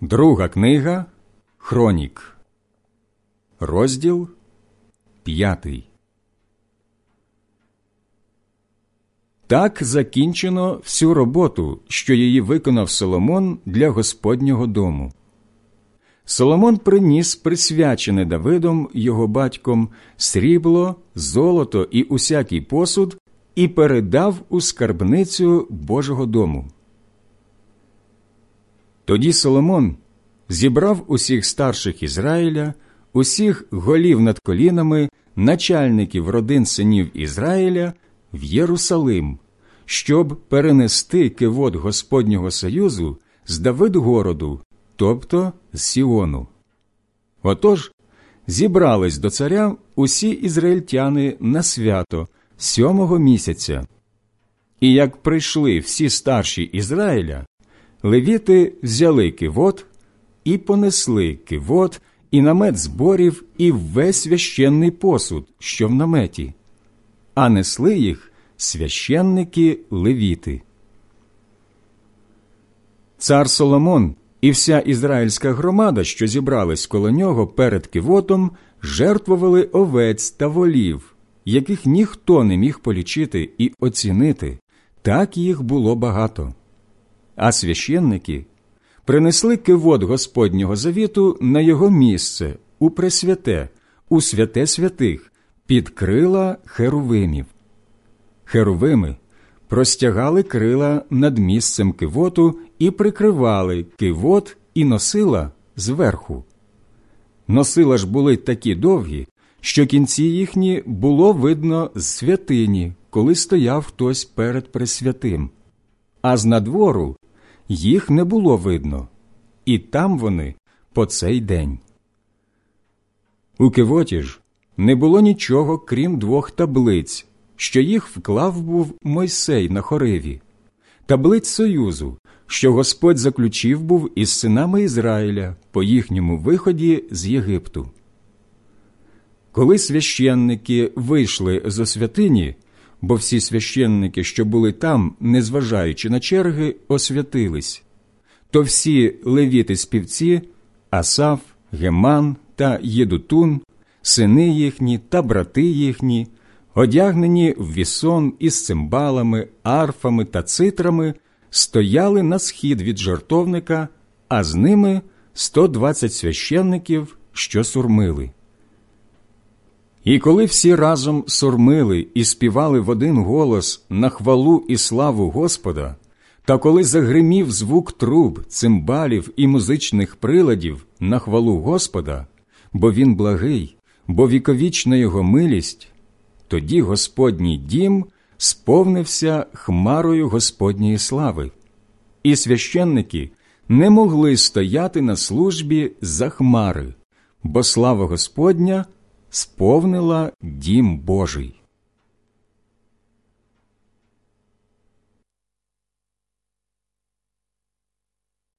Друга книга Хронік, розділ п'ятий. Так закінчено всю роботу, що її виконав Соломон для Господнього дому. Соломон приніс присвячене Давидом його батьком срібло, золото і усякий посуд і передав у скарбницю Божого дому. Тоді Соломон зібрав усіх старших Ізраїля, усіх голів над колінами, начальників родин синів Ізраїля в Єрусалим, щоб перенести кивот Господнього Союзу з Давидгороду, тобто з Сіону. Отож зібрались до царя усі ізраїльтяни на свято сьомого місяця. І як прийшли всі старші Ізраїля, левіти взяли кивот і понесли кивот, і намет зборів, і весь священний посуд, що в наметі, а несли їх священники левіти. Цар Соломон і вся ізраїльська громада, що зібрались коло нього перед кивотом, жертвували овець та волів, яких ніхто не міг полічити і оцінити, так їх було багато. А священники принесли кивот Господнього завіту на його місце у пресвяте, у святе святих, під крила херувимів. Херувими простягали крила над місцем кивоту і прикривали кивот і носила зверху. Носила ж були такі довгі, що кінці їхні було видно з святині, коли стояв хтось перед пресвятим, а з надвору їх не було видно, і там вони по цей день. У кивоті ж не було нічого, крім двох таблиць, що їх вклав був Мойсей на хориві, таблиць Союзу, що Господь заключив був із синами Ізраїля по їхньому виході з Єгипту. Коли священники вийшли з святині, бо всі священники, що були там, незважаючи на черги, освятились, то всі левіти співці Асаф, Геман та Єдутун, сини їхні та брати їхні, одягнені в вісон із цимбалами, арфами та цитрами, стояли на схід від жартовника, а з ними 120 священників, що сурмили. І коли всі разом сурмили і співали в один голос на хвалу і славу Господа, та коли загримів звук труб, цимбалів і музичних приладів на хвалу Господа, бо він благий, бо віковічна його милість, тоді Господній дім сповнився хмарою Господньої слави, і священники не могли стояти на службі за хмари, бо слава Господня сповнила дім Божий.